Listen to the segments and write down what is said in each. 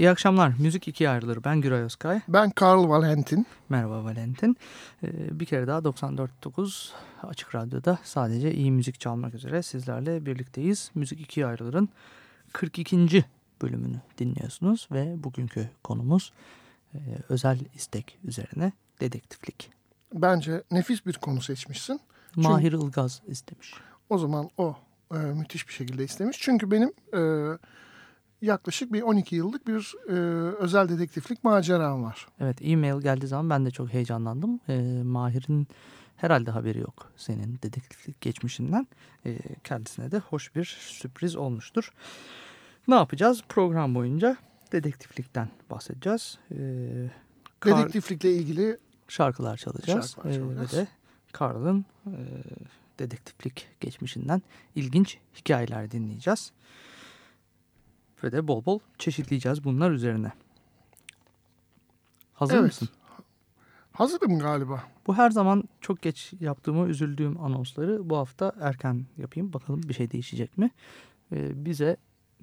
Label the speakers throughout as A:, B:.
A: İyi akşamlar. Müzik ikiye ayrılır. Ben Güray Özkay.
B: Ben Karl Valentin.
A: Merhaba Valentin. Ee, bir kere daha 94.9 Açık Radyo'da sadece iyi müzik çalmak üzere sizlerle birlikteyiz. Müzik ikiye ayrılırın 42. bölümünü dinliyorsunuz ve bugünkü konumuz e, özel istek üzerine dedektiflik.
B: Bence nefis bir konu seçmişsin.
A: Mahir Ilgaz istemiş.
B: O zaman o e, müthiş bir şekilde istemiş. Çünkü benim e, yaklaşık bir 12 yıllık bir e, özel dedektiflik maceram var.
A: Evet e-mail geldiği zaman ben de çok heyecanlandım. Ee, Mahir'in herhalde haberi yok senin dedektiflik geçmişinden. Ee, kendisine de hoş bir sürpriz olmuştur. Ne yapacağız? Program boyunca dedektiflikten bahsedeceğiz. Kar-
B: Dedektiflikle ilgili
A: şarkılar çalacağız.
B: Şarkılar
A: Ee,
B: çalacağız.
A: ve de Carl'ın e, dedektiflik geçmişinden ilginç hikayeler dinleyeceğiz. Ve de bol bol çeşitleyeceğiz bunlar üzerine. Hazır
B: Evet.
A: mısın?
B: hazırım galiba.
A: Bu her zaman çok geç yaptığımı üzüldüğüm anonsları bu hafta erken yapayım. Bakalım bir şey değişecek mi? Ee, bize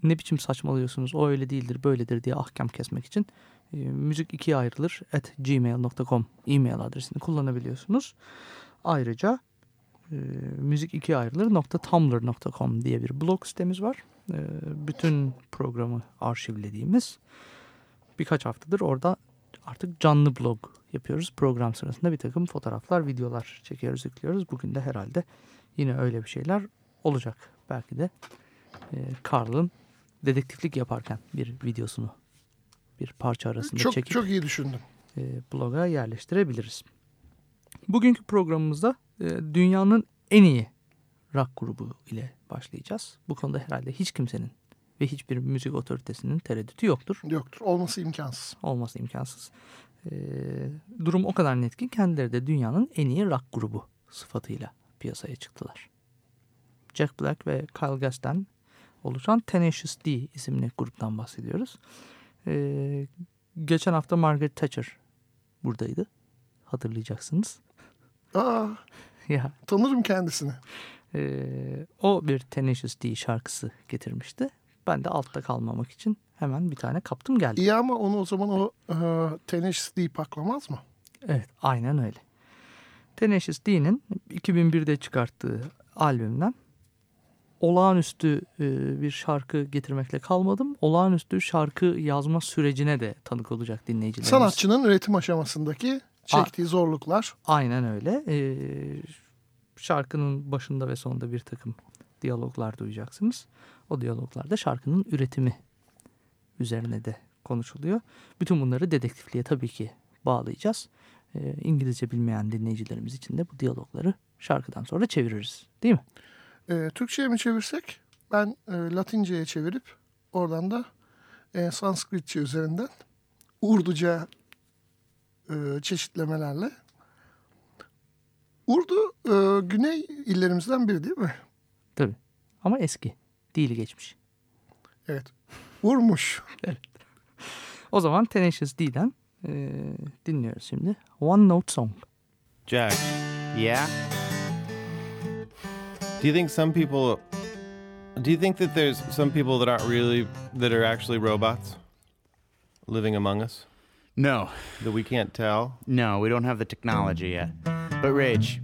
A: ne biçim saçmalıyorsunuz o öyle değildir böyledir diye ahkam kesmek için e, müzik ikiye ayrılır at gmail.com e-mail adresini kullanabiliyorsunuz. Ayrıca e, müzik ikiye ayrılır .tumblr.com diye bir blog sitemiz var. E, bütün programı arşivlediğimiz birkaç haftadır orada artık canlı blog yapıyoruz. Program sırasında bir takım fotoğraflar, videolar çekiyoruz, yüklüyoruz. Bugün de herhalde yine öyle bir şeyler olacak. Belki de e, Carl'ın dedektiflik yaparken bir videosunu bir parça arasında
B: Çok
A: çekip
B: çok iyi düşündüm.
A: e, bloga yerleştirebiliriz. Bugünkü programımızda dünyanın en iyi rock grubu ile başlayacağız. Bu konuda herhalde hiç kimsenin ve hiçbir müzik otoritesinin tereddütü yoktur.
B: Yoktur. Olması imkansız.
A: Olması imkansız. E, durum o kadar net ki kendileri de dünyanın en iyi rock grubu sıfatıyla piyasaya çıktılar. Jack Black ve Kyle Gass'ten oluşan Tenacious D isimli gruptan bahsediyoruz. E, geçen hafta Margaret Thatcher buradaydı. Hatırlayacaksınız.
B: Aa,
A: Ya
B: tanırım kendisini.
A: e, o bir Tenacious D şarkısı getirmişti. Ben de altta kalmamak için hemen bir tane kaptım geldim.
B: İyi ama onu o zaman o e, Tenacious D paklamaz mı?
A: Evet aynen öyle. Tenacious D'nin 2001'de çıkarttığı albümden olağanüstü e, bir şarkı getirmekle kalmadım. Olağanüstü şarkı yazma sürecine de tanık olacak dinleyicilerimiz.
B: Sanatçının üretim aşamasındaki çektiği zorluklar.
A: Aynen öyle. Ee, şarkının başında ve sonunda bir takım diyaloglar duyacaksınız. O diyaloglarda şarkının üretimi üzerine de konuşuluyor. Bütün bunları dedektifliğe tabii ki bağlayacağız. Ee, İngilizce bilmeyen dinleyicilerimiz için de bu diyalogları şarkıdan sonra çeviririz. Değil mi?
B: E, Türkçe'ye mi çevirsek? Ben e, Latince'ye çevirip oradan da e, Sanskritçe üzerinden Urduca e, çeşitlemelerle. Urdu e, güney illerimizden biri değil mi?
A: Tabii. Ama eski. Değil geçmiş.
B: Evet. Urmuş.
A: O zaman Tenacious D'den e, dinliyoruz şimdi. One Note Song.
C: Jack,
D: Yeah?
C: do you think some people do you think that there's some people that aren't really that are actually robots living among us
D: No.
C: that we can't tell?
D: No, we don't have the technology yet. But Ridge,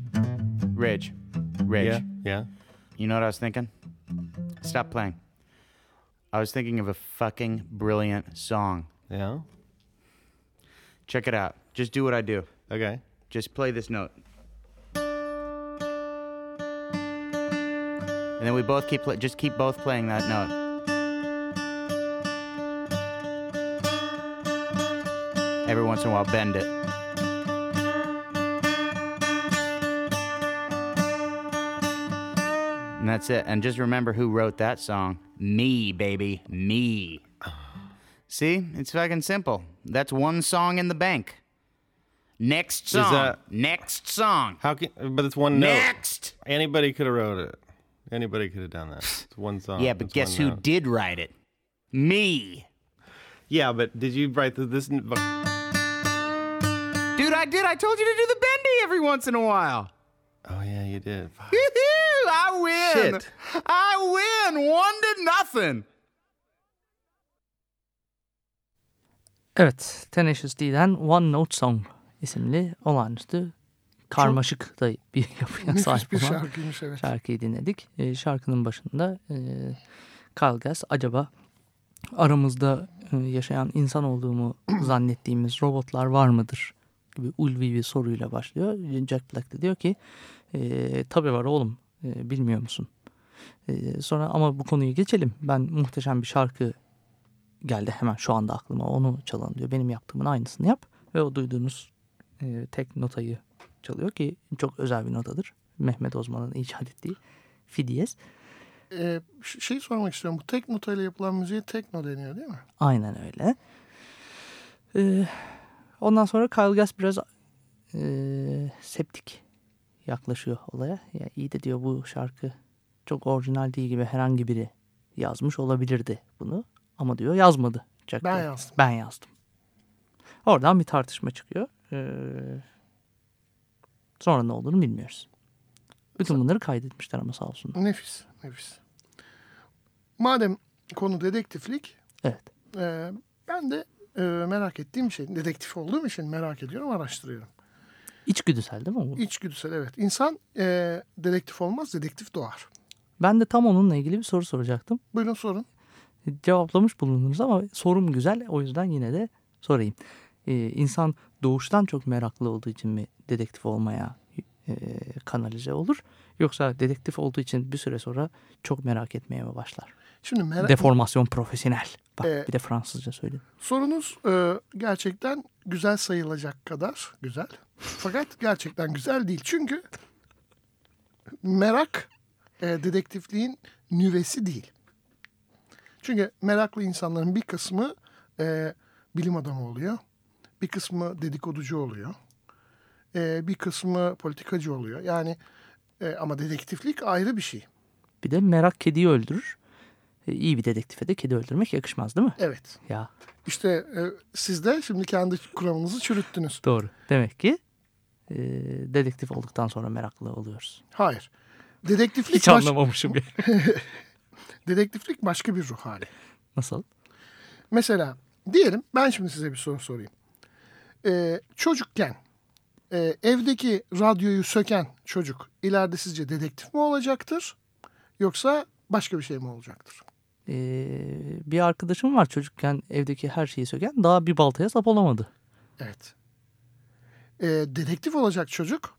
D: Ridge, Ridge,
C: Yeah. Yeah.
D: you know what I was thinking? Stop playing. I was thinking of a fucking brilliant song.
C: Yeah.
D: Check it out. Just do what I do.
C: Okay.
D: Just play this note. And then we both keep pla just keep both playing that note. Every once in a while bend it. And that's it. And just remember who wrote that song. Me, baby. Me. See, it's fucking simple. That's one song in the bank. Next song.
C: that-
D: Next song.
C: How can? But it's one note.
D: Next.
C: Anybody could have wrote it. Anybody could have done that. It's one song.
D: Yeah, but
C: It's
D: guess who
C: note.
D: did write it? Me.
C: Yeah, but did you write the, this?
D: Dude, I did. I told you to do the bendy every once in a while.
C: Oh yeah, you did.
D: I win.
C: Shit.
D: I win. One to nothing.
A: Evet, Tenacious D'den One Note Song isimli olağanüstü karmaşık da bir yapıya sahip
B: bir
A: olan
B: şarkıymış evet.
A: şarkıyı dinledik. E, şarkının başında e, Carl Gass acaba aramızda e, yaşayan insan olduğumu zannettiğimiz robotlar var mıdır gibi ulvi bir soruyla başlıyor. Jack Black de diyor ki e, tabii var oğlum e, bilmiyor musun? E, sonra ama bu konuyu geçelim. Ben muhteşem bir şarkı geldi hemen şu anda aklıma onu çalalım diyor. Benim yaptığımın aynısını yap ve o duyduğunuz e, tek notayı çalıyor ki çok özel bir notadır. Mehmet Ozman'ın icat ettiği fi diyez.
B: Ee, şey sormak istiyorum. Bu tek notayla yapılan müziğe tekno deniyor değil mi?
A: Aynen öyle. Ee, ondan sonra Kyle Gass biraz e, septik yaklaşıyor olaya. Ya iyi de diyor bu şarkı çok orijinal değil gibi herhangi biri yazmış olabilirdi bunu. Ama diyor yazmadı. Jack
B: Ben
A: Black.
B: yazdım.
A: Ben yazdım. Oradan bir tartışma çıkıyor. Ee, sonra ne olduğunu bilmiyoruz. Bütün bunları kaydetmişler ama sağ olsunlar.
B: Nefis, nefis. Madem konu dedektiflik,
A: Evet.
B: e, ben de e, merak ettiğim şey, dedektif olduğum için merak ediyorum, araştırıyorum.
A: İçgüdüsel değil mi bu?
B: İçgüdüsel evet. İnsan e, dedektif olmaz, dedektif doğar.
A: Ben de tam onunla ilgili bir soru soracaktım.
B: Buyurun sorun.
A: cevaplamış bulundunuz ama sorum güzel. O yüzden yine de sorayım. Ee, insan doğuştan çok meraklı olduğu için mi dedektif olmaya e, kanalize olur? Yoksa dedektif olduğu için bir süre sonra çok merak etmeye mi başlar?
B: Şimdi merak,
A: Deformasyon profesyonel. Bak
B: Ee,
A: bir de Fransızca söyledim.
B: sorunuz e, gerçekten güzel sayılacak kadar güzel. Fakat gerçekten güzel değil. Çünkü merak e, dedektifliğin nüvesi değil. Çünkü meraklı insanların bir kısmı e, bilim adamı oluyor. Bir kısmı dedikoducu oluyor. E, bir kısmı politikacı oluyor. Yani e, ama dedektiflik ayrı bir şey.
A: Bir de merak kediyi öldürür. E, iyi bir dedektife de kedi öldürmek yakışmaz değil mi?
B: Evet.
A: Ya
B: İşte e, siz de şimdi kendi kuramınızı çürüttünüz.
A: doğru. Demek ki e, dedektif olduktan sonra meraklı oluyoruz.
B: Hayır. Dedektiflik
A: Hiç
B: baş-
A: anlamamışım.
B: dedektiflik başka bir ruh hali.
A: Nasıl?
B: Mesela diyelim ben şimdi size bir soru sorayım. Ee, çocukken e, evdeki radyoyu söken çocuk ileride sizce dedektif mi olacaktır? Yoksa başka bir şey mi olacaktır?
A: Ee, bir arkadaşım var çocukken evdeki her şeyi söken daha bir baltaya sap olamadı.
B: Evet. Ee, dedektif olacak çocuk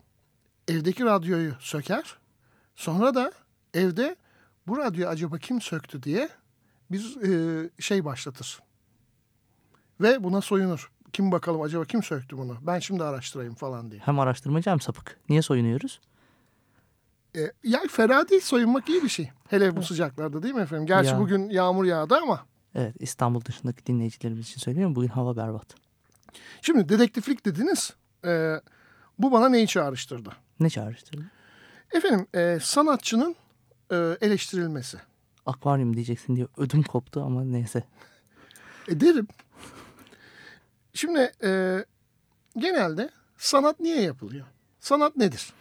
B: evdeki radyoyu söker. Sonra da evde bu radyoyu acaba kim söktü diye bir e, şey başlatır. Ve buna soyunur. Kim bakalım acaba kim söktü bunu? Ben şimdi araştırayım falan diye.
A: Hem araştırmacı hem sapık. Niye soyunuyoruz?
B: E, ya fena değil soyunmak iyi bir şey. Hele bu sıcaklarda değil mi efendim? Gerçi
A: Ya.
B: bugün yağmur yağdı ama.
A: Evet İstanbul dışındaki dinleyicilerimiz için söylüyorum. Bugün hava berbat.
B: Şimdi dedektiflik dediniz. E, bu bana neyi çağrıştırdı?
A: Ne çağrıştırdı?
B: Efendim e, sanatçının e, eleştirilmesi.
A: Akvaryum diyeceksin diye ödüm koptu ama neyse.
B: E, derim. Şimdi e, genelde sanat niye yapılıyor? Sanat nedir?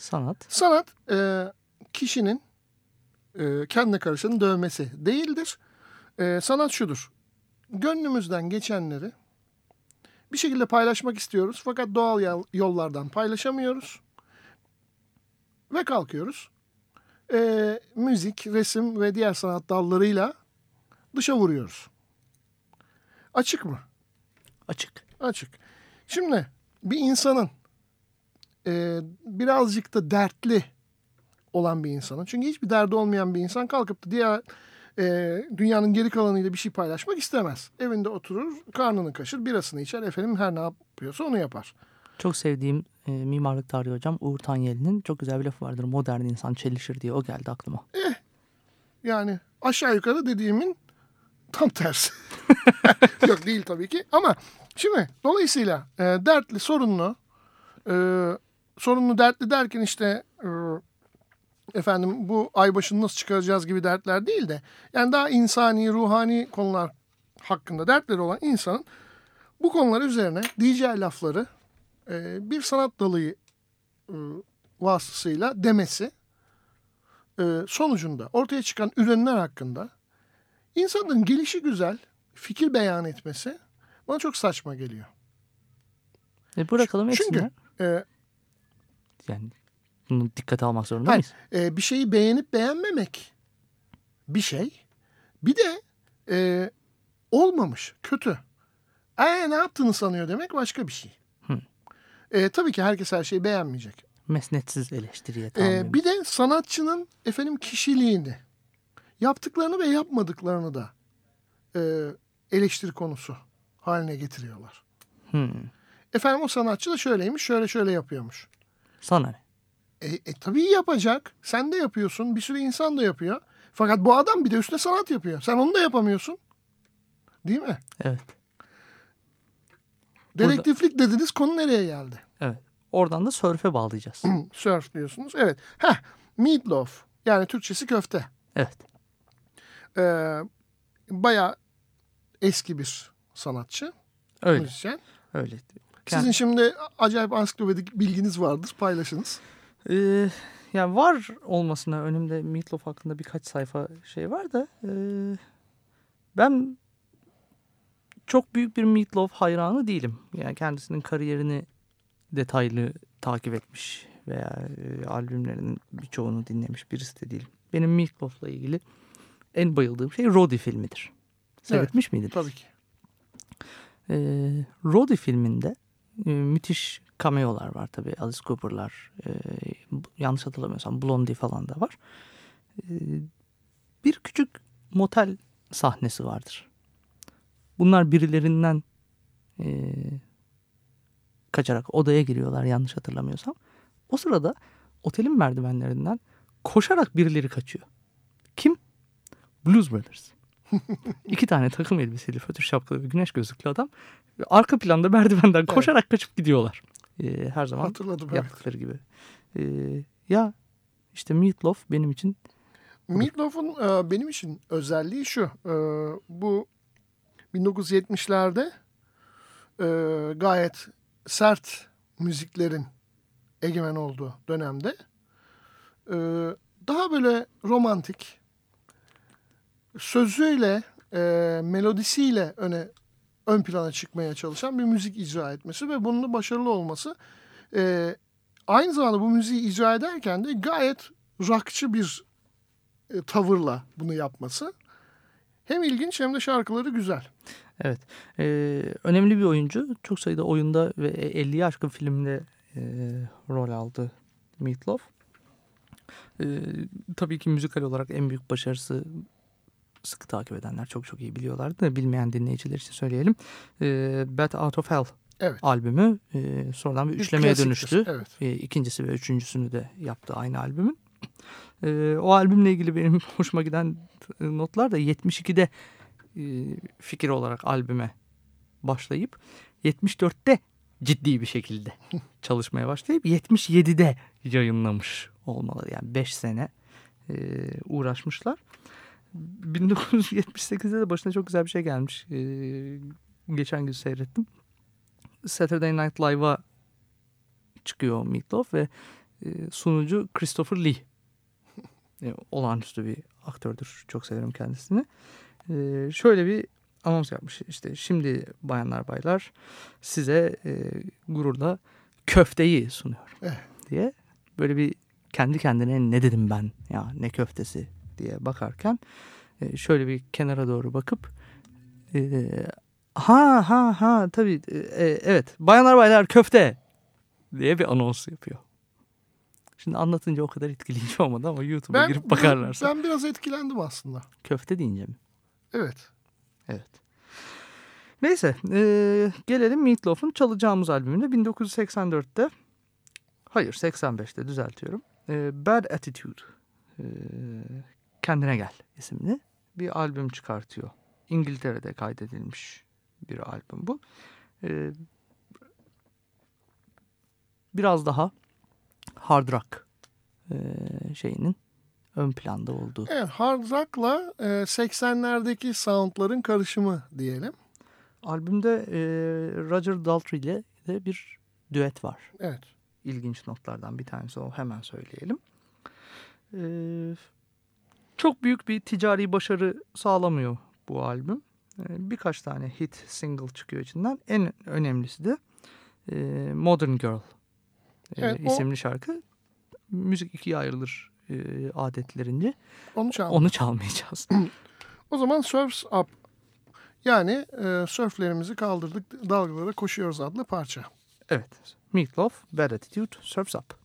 A: Sanat
B: Sanat e, kişinin e, kendine karışanın dövmesi değildir. E, sanat şudur. Gönlümüzden geçenleri bir şekilde paylaşmak istiyoruz. Fakat doğal yol- yollardan paylaşamıyoruz. Ve kalkıyoruz. E, müzik, resim ve diğer sanat dallarıyla dışa vuruyoruz. Açık mı?
A: açık.
B: Açık. Şimdi bir insanın e, birazcık da dertli olan bir insanın. Çünkü hiçbir derdi olmayan bir insan kalkıp da diğer e, dünyanın geri kalanıyla bir şey paylaşmak istemez. Evinde oturur, karnını kaşır, birasını içer. Efendim her ne yapıyorsa onu yapar.
A: Çok sevdiğim e, mimarlık tarihi hocam Uğur Tanyeli'nin çok güzel bir lafı vardır. Modern insan çelişir diye o geldi aklıma.
B: Yani aşağı yukarı dediğimin Tam tersi. Yok değil tabii ki. Ama şimdi dolayısıyla e, dertli, sorunlu, e, sorunlu dertli derken işte e, efendim bu ay başını nasıl çıkaracağız gibi dertler değil de yani daha insani, ruhani konular hakkında dertleri olan insanın bu konular üzerine diyeceği lafları e, bir sanat dalı e, vasıtasıyla demesi e, sonucunda ortaya çıkan ürünler hakkında insanların gelişi güzel fikir beyan etmesi bana çok saçma geliyor.
A: E bırakalım
B: Çünkü
A: etsinler.
B: e,
A: Yani bunu dikkate almak zorunda
B: Hayır,
A: mıyız?
B: e, bir şeyi beğenip beğenmemek bir şey. Bir de e, olmamış, kötü. E, ne yaptığını sanıyor demek başka bir şey.
A: Hı.
B: E, tabii ki herkes her şeyi beğenmeyecek.
A: Mesnetsiz eleştiriye
B: E,
A: tahammül.
B: bir de sanatçının efendim kişiliğini, yaptıklarını ve yapmadıklarını da e, eleştiri konusu haline getiriyorlar.
A: Hmm.
B: Efendim o sanatçı da şöyleymiş, şöyle şöyle yapıyormuş.
A: Sana ne?
B: E, e, tabii yapacak. Sen de yapıyorsun. Bir sürü insan da yapıyor. Fakat bu adam bir de üstüne sanat yapıyor. Sen onu da yapamıyorsun. Değil mi?
A: Evet. Burada-
B: Dedektiflik dediniz konu nereye geldi?
A: Evet. Oradan da sörfe bağlayacağız.
B: Surf diyorsunuz. Evet. Heh. Meatloaf. Yani Türkçesi köfte.
A: evet.
B: Ee, Baya eski bir sanatçı.
A: Öyle.
B: Müzisyen.
A: Öyle.
B: Sizin şimdi acayip ansiklopedik bilginiz vardır. Paylaşınız.
A: Ee, yani var olmasına önümde Meatloaf hakkında birkaç sayfa şey var da e, ben çok büyük bir Meatloaf hayranı değilim. Yani kendisinin kariyerini detaylı takip etmiş veya e, albümlerinin birçoğunu dinlemiş birisi de değilim. Benim Meatloaf'la ilgili en bayıldığım şey Roddy filmidir. Seyretmiş miydin?
B: Tabii ki.
A: E, Roddy filminde e, müthiş cameo'lar var tabii. Alice Cooper'lar, e, yanlış hatırlamıyorsam Blondie falan da var. E, bir küçük motel sahnesi vardır. Bunlar birilerinden e, kaçarak odaya giriyorlar yanlış hatırlamıyorsam. O sırada otelin merdivenlerinden koşarak birileri kaçıyor. Kim? Blues Brothers. İki tane takım elbiseli, fötür şapkalı ve güneş gözlüklü adam. Arka planda merdivenden koşarak kaçıp gidiyorlar. Ee, her zaman
B: Hatırladım. Evet.
A: yaptıkları gibi. Ee, ya işte Meatloaf benim için
B: Meatloaf'un e, benim için özelliği şu. E, bu 1970'lerde e, gayet sert müziklerin egemen olduğu dönemde e, daha böyle romantik sözüyle e, melodisiyle öne ön plana çıkmaya çalışan bir müzik icra etmesi ve bunun başarılı olması e, aynı zamanda bu müziği icra ederken de gayet rockçı bir e, tavırla bunu yapması hem ilginç hem de şarkıları güzel.
A: Evet. Ee, önemli bir oyuncu. Çok sayıda oyunda ve 50'yi aşkın filmde e, rol aldı Meatloaf. Ee, tabii ki müzikal olarak en büyük başarısı sıkı takip edenler çok çok iyi biliyorlardı da bilmeyen dinleyiciler için söyleyelim. Ee, Bat Out of Hell
B: Evet.
A: albümü e, sonradan bir üçlemeye dönüştü.
B: Evet.
A: E, ikincisi ve üçüncüsünü de yaptı aynı albümün. E, o albümle ilgili benim hoşuma giden e, notlar da 72'de e, fikir olarak albüme başlayıp 74'te ciddi bir şekilde çalışmaya başlayıp 77'de yayınlamış olmaları. Yani 5 sene e, uğraşmışlar. 1978'de de başına çok güzel bir şey gelmiş. E, geçen gün seyrettim. Saturday Night Live'a çıkıyor Meatloaf ve e, sunucu Christopher Lee. E, olağanüstü bir aktördür. Çok severim kendisini. E, şöyle bir anons yapmış. İşte şimdi bayanlar baylar size e, gururla köfteyi sunuyorum
B: Evet.
A: diye. Böyle bir kendi kendine ne dedim ben ya ne köftesi diye bakarken e, şöyle bir kenara doğru bakıp e, ha ha ha tabii e, evet bayanlar baylar köfte diye bir anons yapıyor. Şimdi anlatınca o kadar etkileyici olmadı ama YouTube'a girip bakarlarsa.
B: ben biraz etkilendim aslında.
A: Köfte deyince mi?
B: Evet.
A: Evet. Neyse e, gelelim Meatloaf'un çalacağımız albümüne 1984'te hayır 85'te düzeltiyorum. E, Bad Attitude e, Kendine Gel isimli bir albüm çıkartıyor İngiltere'de kaydedilmiş bir albüm bu. E, biraz daha hard rock e, şeyinin ön planda olduğu.
B: Evet, hard rock'la e, 80'lerdeki soundların karışımı diyelim.
A: Albümde e, Roger Daltrey ile de bir düet var.
B: Evet.
A: İlginç notlardan bir tanesi o hemen söyleyelim. E, çok büyük bir ticari başarı sağlamıyor bu albüm. E, birkaç tane hit single çıkıyor içinden. En önemlisi de e, Modern Girl e,
B: Evet, o-
A: isimli şarkı. Müzik ikiye ayrılır e, adetlerince.
B: Onu çal.
A: Onu çalmayacağız.
B: O zaman Surf's Up. Yani e, sörflerimizi kaldırdık, dalgalara koşuyoruz adlı parça.
A: evet. Meatloaf, Bad Attitude, Surf's Up.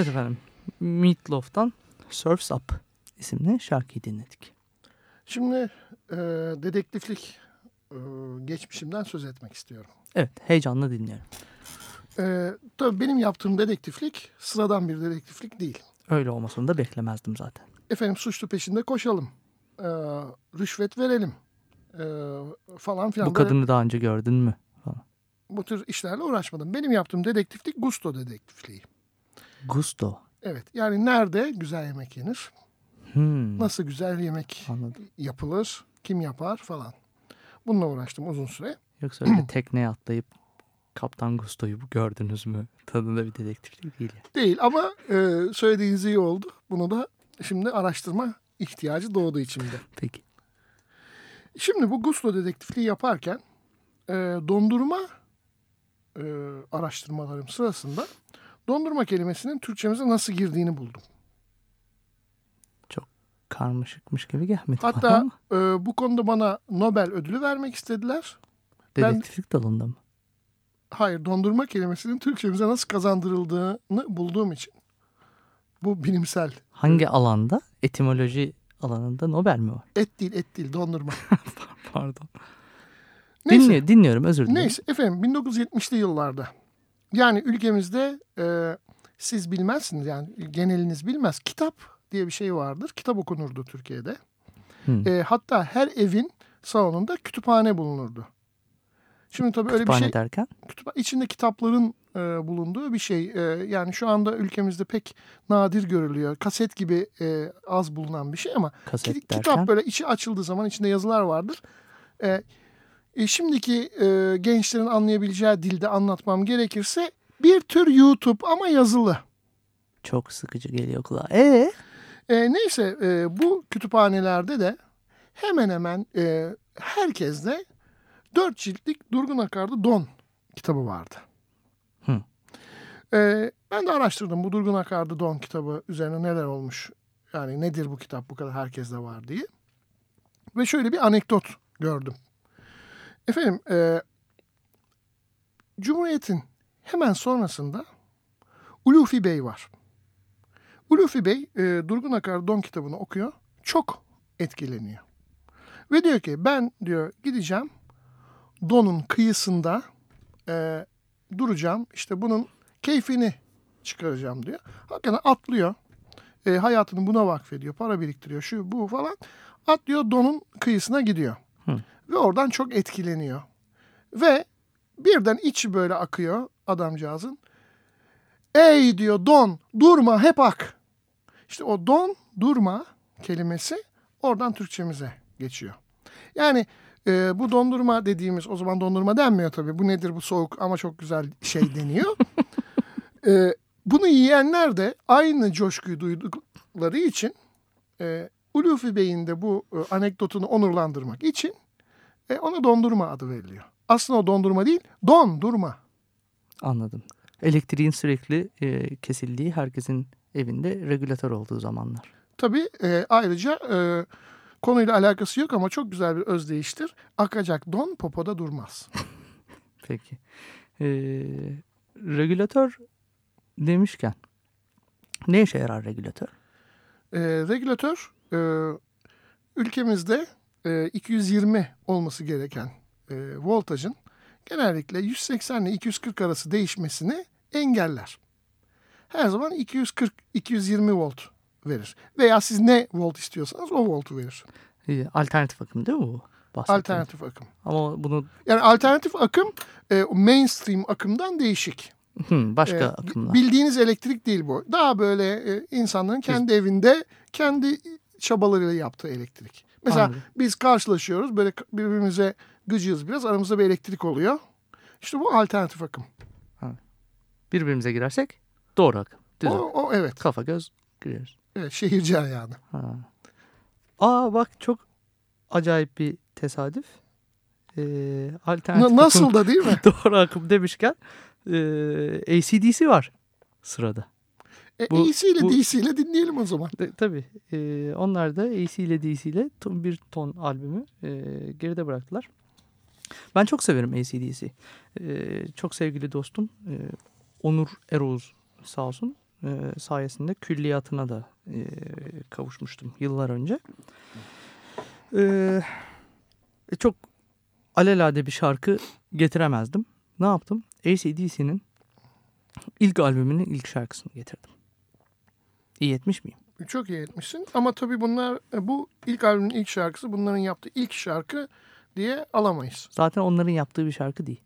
A: Evet efendim. Meatloaf'tan Surf's Up isimli şarkıyı dinledik.
B: Şimdi e, dedektiflik e, geçmişimden söz etmek istiyorum.
A: Evet heyecanla dinliyorum.
B: E, tabii benim yaptığım dedektiflik sıradan bir dedektiflik değil.
A: Öyle olmasını da beklemezdim zaten.
B: Efendim suçlu peşinde koşalım. E, rüşvet verelim. E, falan filan.
A: Bu kadını daha önce gördün mü?
B: bu tür işlerle uğraşmadım. Benim yaptığım dedektiflik gusto dedektifliği.
A: Gusto.
B: Evet yani nerede güzel yemek yenir?
A: Hmm,
B: Nasıl güzel yemek
A: anladım.
B: yapılır? Kim yapar falan. Bununla uğraştım uzun süre.
A: Yoksa öyle tekneye atlayıp Kaptan Gusto'yu gördünüz mü? Tadında bir dedektiflik değil.
B: Değil ama e, söylediğiniz iyi oldu. Bunu da şimdi araştırma ihtiyacı doğdu içimde.
A: Peki.
B: Şimdi bu Gusto dedektifliği yaparken e, dondurma e, araştırmalarım sırasında dondurma kelimesinin Türkçemize nasıl girdiğini buldum.
A: Karmaşıkmış gibi gelmedi bana
B: Hatta
A: ama
B: e, bu konuda bana Nobel ödülü vermek istediler. ben-
A: dedektiflik dalında mı?
B: Hayır dondurma kelimesinin Türkçemize nasıl kazandırıldığını bulduğum için. Bu bilimsel.
A: Hangi alanda? Etimoloji alanında Nobel mi var?
B: Et değil et değil dondurma.
A: Pardon.
B: Neyse.
A: Dinliyor, dinliyorum özür dilerim.
B: Neyse efendim 1970'li yıllarda yani ülkemizde e, siz bilmezsiniz yani geneliniz bilmez kitap diye bir şey vardır. Kitap okunurdu Türkiye'de. E, hatta her evin salonunda kütüphane bulunurdu. Şimdi tabii öyle bir
A: Kütüphane
B: şey
A: derken
B: kütüphane, içinde kitapların e, bulunduğu bir şey. E, yani şu anda ülkemizde pek nadir görülüyor. Kaset gibi e, az bulunan bir şey ama
A: kaset
B: Ki-
A: derken
B: Kitap böyle içi açıldığı zaman içinde yazılar vardır. Ee, e, şimdiki e, gençlerin anlayabileceği dilde anlatmam gerekirse bir tür YouTube ama yazılı.
A: çok sıkıcı geliyor kulağa. Ee,
B: E, neyse e, bu kütüphanelerde de hemen hemen e, herkeste dört ciltlik Durgun Akar'da Don kitabı vardı.
A: Hı.
B: E, ben de araştırdım bu Durgun Akar'da Don kitabı üzerine neler olmuş. Yani nedir bu kitap bu kadar herkeste var diye. Ve şöyle bir anekdot gördüm. Efendim e, Cumhuriyet'in hemen sonrasında Ulufi Bey var. Ulufi Bey e, Durgun Akar Don kitabını okuyor. Çok etkileniyor. Ve diyor ki ben diyor gideceğim Don'un kıyısında e, duracağım. İşte bunun keyfini çıkaracağım diyor. Hakikaten atlıyor. E, hayatını buna vakfediyor. Para biriktiriyor. Şu bu falan. Atlıyor Don'un kıyısına gidiyor. Ve oradan çok etkileniyor. Ve birden içi böyle akıyor adamcağızın. Ey diyor Don durma hep ak. İşte o don durma kelimesi oradan Türkçemize geçiyor. Yani e, bu dondurma dediğimiz o zaman dondurma denmiyor tabii. Bu nedir bu soğuk ama çok güzel şey deniyor. e, bunu yiyenler de aynı coşkuyu duydukları için e, Ulufi Bey'in de bu e, anekdotunu onurlandırmak için e, ona dondurma adı veriliyor. Aslında o dondurma değil dondurma.
A: anladım. Elektriğin sürekli e, kesildiği herkesin evinde regülatör olduğu zamanlar.
B: Tabii e, ayrıca e, konuyla alakası yok ama çok güzel bir özdeyiştir. Akacak don popoda durmaz.
A: Peki. Ee, regülatör demişken ne işe yarar regülatör?
B: E, regülatör e, ülkemizde e, 220 olması gereken e, voltajın genellikle 180 ile 240 arası değişmesini engeller. Her zaman 240-220 volt verir. Veya siz ne volt istiyorsanız o voltu verir.
A: Alternatif akım değil mi bu?
B: Alternatif akım.
A: Ama bunu
B: Yani alternatif akım e, mainstream akımdan değişik.
A: hı, başka
B: E,
A: akımlar.
B: Bildiğiniz elektrik değil bu. Daha böyle e, insanların kendi evinde kendi çabalarıyla yaptığı elektrik. Mesela
A: Anladım.
B: biz karşılaşıyoruz böyle birbirimize gıcığız biraz aramızda bir elektrik oluyor. İşte bu alternatif akım.
A: Birbirimize girersek doğru akım. Düz
B: O, o evet.
A: Kafa göz giriyoruz.
B: evet şehir cereyanı.
A: Ha. Aa bak çok acayip bir tesadüf. Ee, alternatif
B: Na- nasıl
A: akım-
B: da değil mi?
A: doğru akım demişken e, ACDC var sırada.
B: E,
A: Bu-
B: AC ile
A: bu-
B: DC ile dinleyelim o zaman.
A: De, tabii. e, onlar da AC ile DC ile bir ton albümü e, geride bıraktılar. Ben çok severim ACDC. E, çok sevgili dostum e, Onur Eroğuz sağ olsun. e, sayesinde külliyatına da e, kavuşmuştum yıllar önce. E, e, çok alelade bir şarkı getiremezdim. Ne yaptım? ACDC'nin ilk albümünün ilk şarkısını getirdim. İyi etmiş miyim?
B: Çok iyi etmişsin. Ama tabii bunlar e, bu ilk albümün ilk şarkısı bunların yaptığı ilk şarkı diye alamayız.
A: Zaten onların yaptığı bir şarkı değil.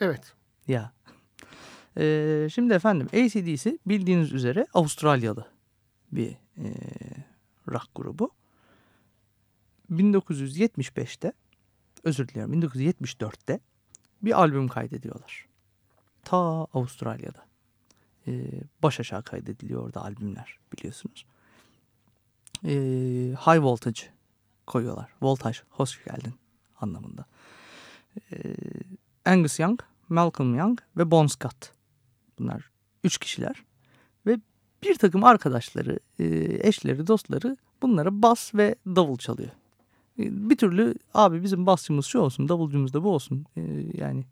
B: Evet.
A: Ya. Ee, şimdi efendim ACDC bildiğiniz üzere Avustralyalı bir e, rock grubu. 1975'te özür diliyorum 1974'te bir albüm kaydediyorlar. Ta Avustralya'da. Ee, baş aşağı kaydediliyor orada albümler biliyorsunuz. Ee, high voltage koyuyorlar. Voltage, hoş geldin anlamında. Ee, Angus Young, Malcolm Young ve Bon Scott. Bunlar üç kişiler. Ve bir takım arkadaşları, e, eşleri, dostları bunlara bas ve davul çalıyor. E, Bir türlü abi bizim basçımız şu olsun, davulcumuz da bu olsun. E, Yani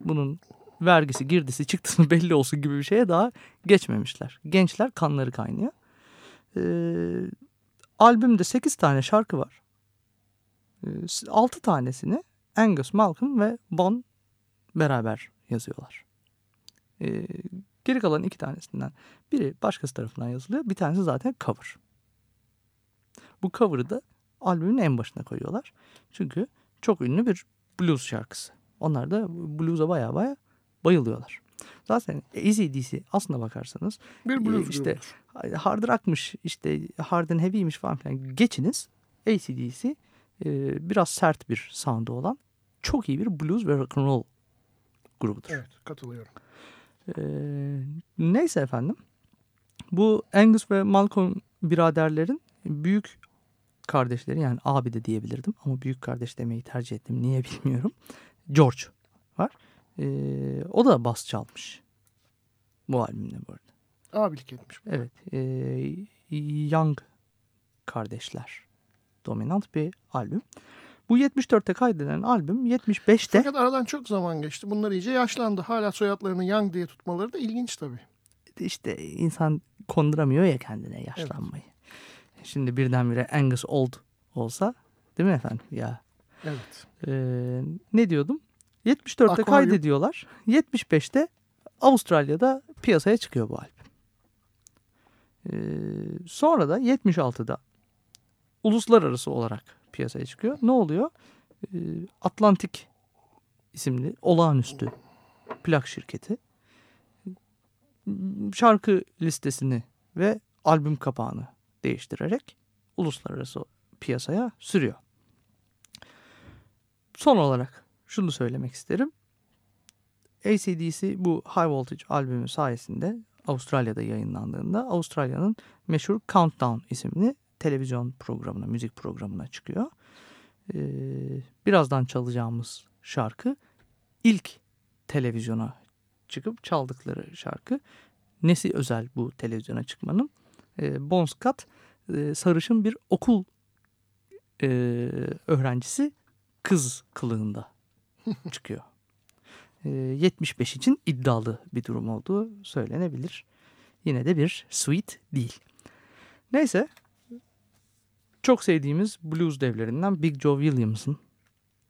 A: bunun vergisi, girdisi, çıktısı belli olsun gibi bir şeye daha geçmemişler. Gençler kanları kaynıyor. E, albümde 8 tane şarkı var. 6 tanesini Angus, Malcolm ve Bon beraber yazıyorlar. Ee, geri kalan iki tanesinden biri başkası tarafından yazılıyor. Bir tanesi zaten cover. Bu cover'ı da albümün en başına koyuyorlar. Çünkü çok ünlü bir blues şarkısı. Onlar da blues'a baya baya bayılıyorlar. Zaten ACDC aslına bakarsanız
B: Bir blues
A: e, işte
B: grubudur.
A: hard rock'mış işte hard and heavy'miş falan filan geçiniz. ACDC e, biraz sert bir sound'u olan çok iyi bir blues ve rock and roll grubudur.
B: Evet katılıyorum.
A: Ee, neyse efendim. Bu Angus ve Malcolm biraderlerin büyük kardeşleri yani abi de diyebilirdim ama büyük kardeş demeyi tercih ettim. Niye bilmiyorum. George var. Ee, o da bas çalmış. Bu albümde bu arada.
B: Abilik etmiş.
A: Evet. ee, Young kardeşler. Dominant bir albüm. Bu 74'te kaydedilen albüm 75'te
B: Fakat aradan çok zaman geçti. Bunlar iyice yaşlandı. Hala soyadlarını Young diye tutmaları da ilginç tabii.
A: işte insan konduramıyor ya kendine yaşlanmayı. Şimdi birdenbire Angus Old olsa değil mi efendim? Ya
B: Evet.
A: Ee, ne diyordum? 74'te
B: Akvaryum.
A: kaydediyorlar. 75'te Avustralya'da piyasaya çıkıyor bu albüm. Ee, sonra da 76'da uluslararası olarak piyasaya çıkıyor. Ne oluyor? Ee, Atlantik isimli olağanüstü plak şirketi şarkı listesini ve albüm kapağını değiştirerek uluslararası piyasaya sürüyor. Son olarak şunu söylemek isterim. ACDC bu High Voltage albümü sayesinde Avustralya'da yayınlandığında Avustralya'nın meşhur Countdown isimli televizyon programına, müzik programına çıkıyor. Ee, birazdan çalacağımız şarkı ilk televizyona çıkıp çaldıkları şarkı. Nesi özel bu televizyona çıkmanın? Ee, Bon Scott e, sarışın bir okul e, öğrencisi kız kılığında çıkıyor. E, 75 için iddialı bir durum olduğu söylenebilir. Yine de bir sweet değil. Neyse çok sevdiğimiz blues devlerinden Big Joe Williams'ın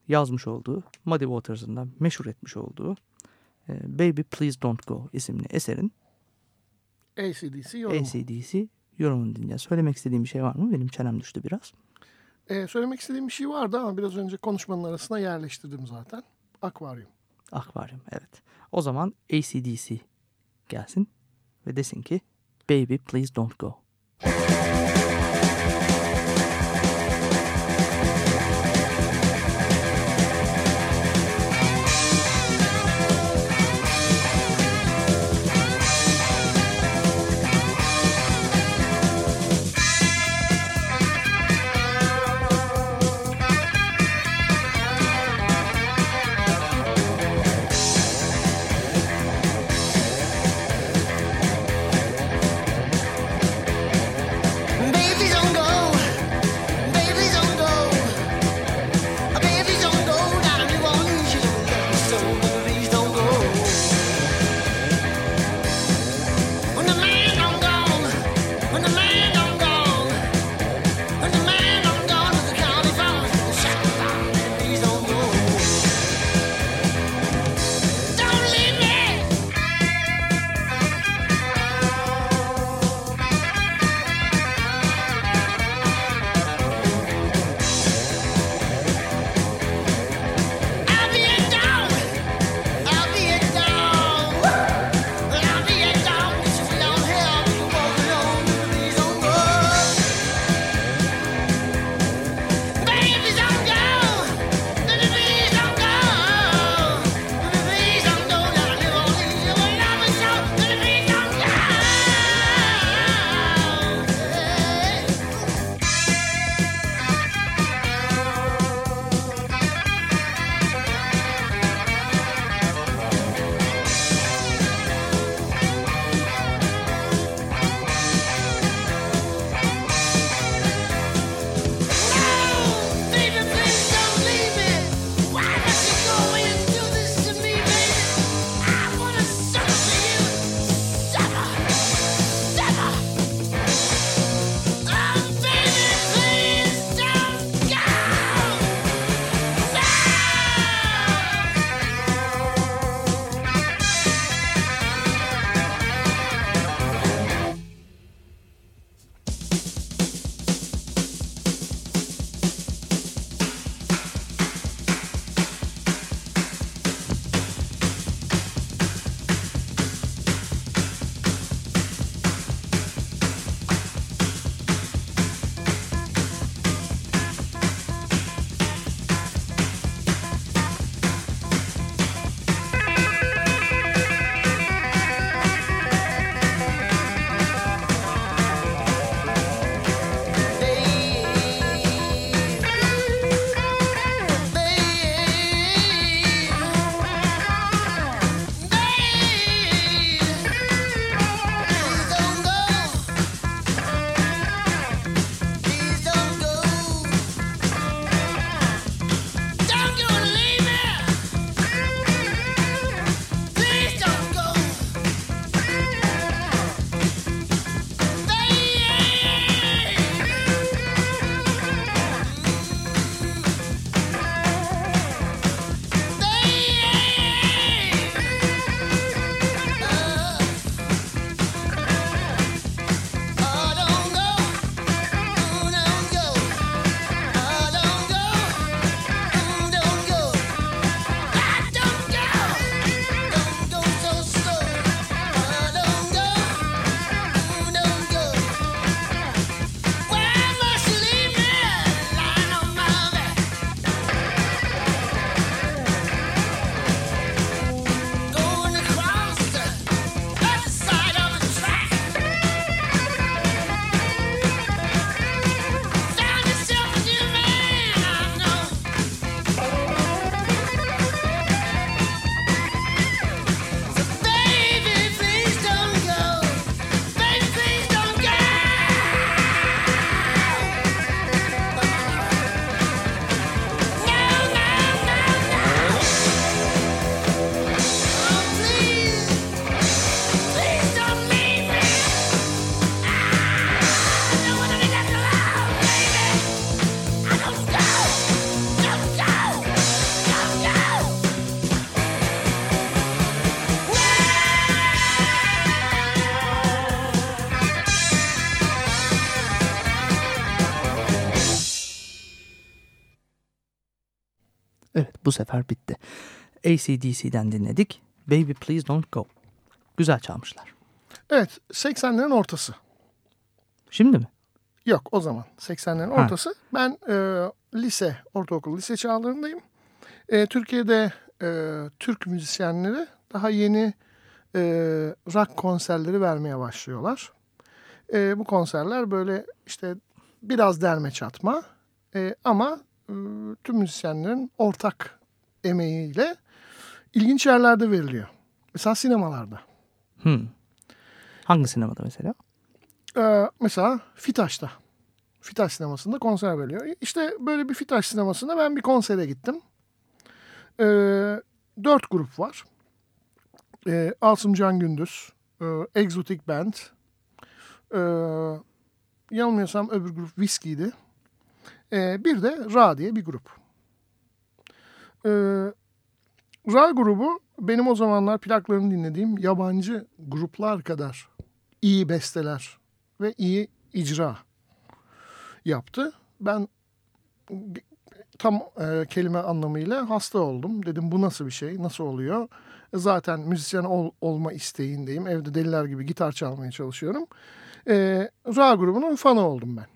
A: yazmış olduğu, Muddy Waters'ın da meşhur etmiş olduğu e, Baby Please Don't Go isimli eserin
B: ACDC yorumu.
A: ACDC yorumunu dinleyeceğiz. Söylemek istediğim bir şey var mı? Benim çenem düştü biraz.
B: Ee, söylemek istediğim bir şey vardı ama biraz önce konuşmanın arasına yerleştirdim zaten. Akvaryum.
A: Akvaryum evet. O zaman ACDC gelsin ve desin ki Baby please don't go. Sefer bitti. ACDC'den dinledik. Baby Please Don't Go. Güzel çalmışlar.
B: Evet 80'lerin ortası.
A: Şimdi mi?
B: Yok o zaman 80'lerin
A: Ha.
B: ortası. Ben e, lise, ortaokul lise çağlarındayım. E, Türkiye'de e, Türk müzisyenleri daha yeni e, rock konserleri vermeye başlıyorlar. E, bu konserler böyle işte biraz derme çatma e, ama e, tüm müzisyenlerin ortak emeğiyle ilginç yerlerde veriliyor. Mesela sinemalarda.
A: Hmm. Hangi sinemada mesela?
B: Ee, mesela Fitaş'ta. Fitaş sinemasında konser veriyor. İşte böyle bir Fitaş sinemasında ben bir konsere gittim. Ee, dört grup var. Ee, Asım Can Gündüz, e, Exotic Band, e, yanılmıyorsam öbür grup Whiskey'di. Ee, bir de Ra diye bir grup. Ra grubu benim o zamanlar plaklarını dinlediğim yabancı gruplar kadar iyi besteler ve iyi icra yaptı. Ben tam e, kelime anlamıyla hasta oldum. Dedim bu nasıl bir şey, nasıl oluyor? Zaten müzisyen ol- olma isteğindeyim. Evde deliler gibi gitar çalmaya çalışıyorum. E, Ra grubunun fanı oldum ben.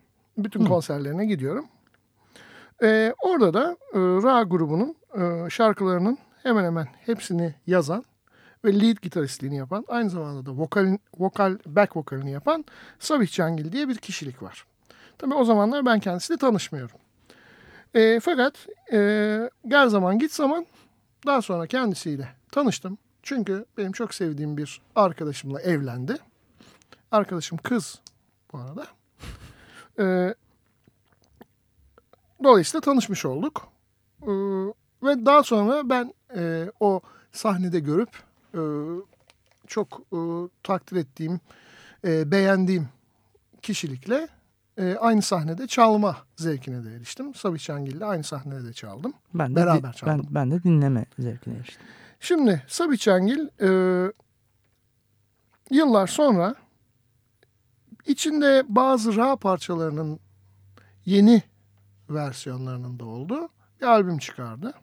B: Bütün konserlerine gidiyorum. E, orada da e, Ra grubunun e, şarkılarının hemen hemen hepsini yazan ve lead gitaristliğini yapan, aynı zamanda da vokal, vokal back vokalini yapan Sabih Cangil diye bir kişilik var. Tabii o zamanlar ben kendisiyle tanışmıyorum. E, fakat e, gel zaman git zaman daha sonra kendisiyle tanıştım. Çünkü benim çok sevdiğim bir arkadaşımla evlendi. Arkadaşım kız bu arada. E, dolayısıyla tanışmış olduk. E, ve daha sonra ben e, o sahnede görüp e, çok e, takdir ettiğim, e, beğendiğim kişilikle e, aynı sahnede çalma zevkine de eriştim. Sabih Şangil'le aynı sahnede de çaldım.
A: Ben de,
B: Beraber
A: ben,
B: çaldım.
A: ben de dinleme zevkine eriştim.
B: Şimdi Sabih Şangil e, yıllar sonra içinde bazı ra parçalarının yeni versiyonlarının da olduğu bir albüm çıkardı.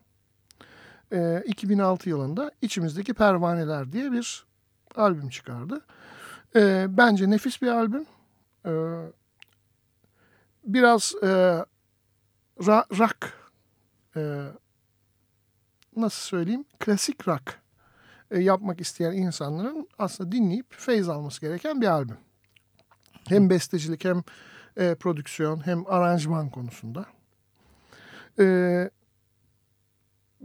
B: E, 2006 yılında İçimizdeki Pervaneler diye bir albüm çıkardı. E, bence nefis bir albüm. E, biraz e, ra- rock e, nasıl söyleyeyim klasik rock e, yapmak isteyen insanların aslında dinleyip feyz alması gereken bir albüm. Hem bestecilik hem e, prodüksiyon hem aranjman konusunda. E,